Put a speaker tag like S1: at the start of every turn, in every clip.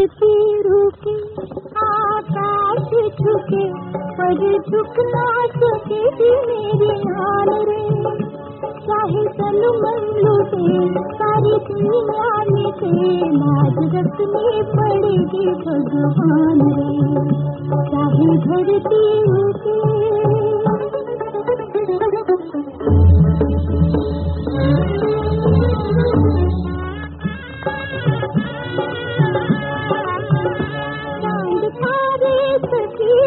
S1: रुके आकाश झुके पर झुक ना सके मेरे नाल रे। चाहे तन मन लुटे, सारी दुनिया मिटे लाज रखनी पड़ेगी भगवान रे। चाहे धरती उठे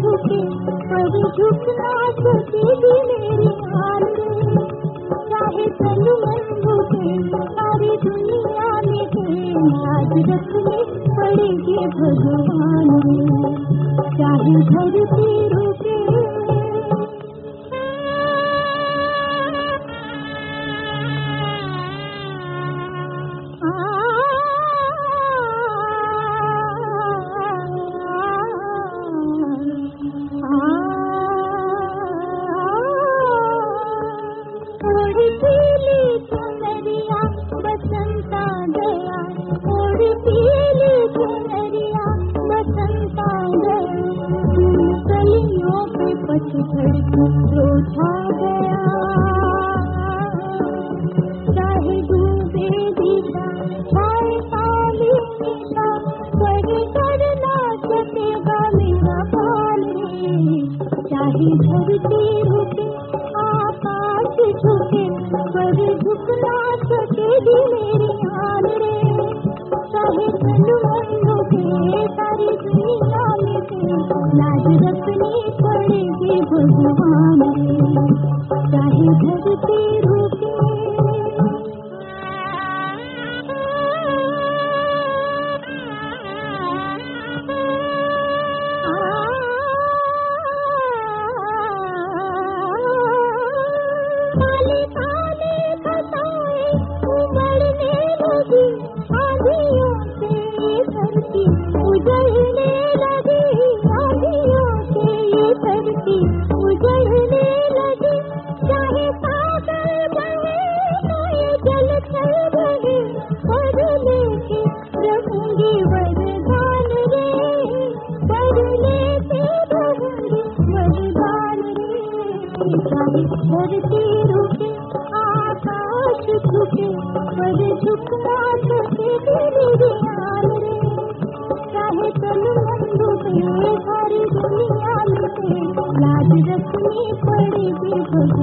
S1: झुके पर झुकना सकेगी मेरी हाल रे चाहे चलू मन झुके सारी दुनिया में आज रखने पड़ेगी भगवान रे चाहे धरती रुके झुक ना सकेगी मेरी हाल रे चाहे रखनी पड़ेगी भगवान चाहे धरती रुके उजड़ने धरती रुके आकाश झुके झुक ना सके चाहे तन मन डूबे लाज रखनी पड़ेगी भगवान।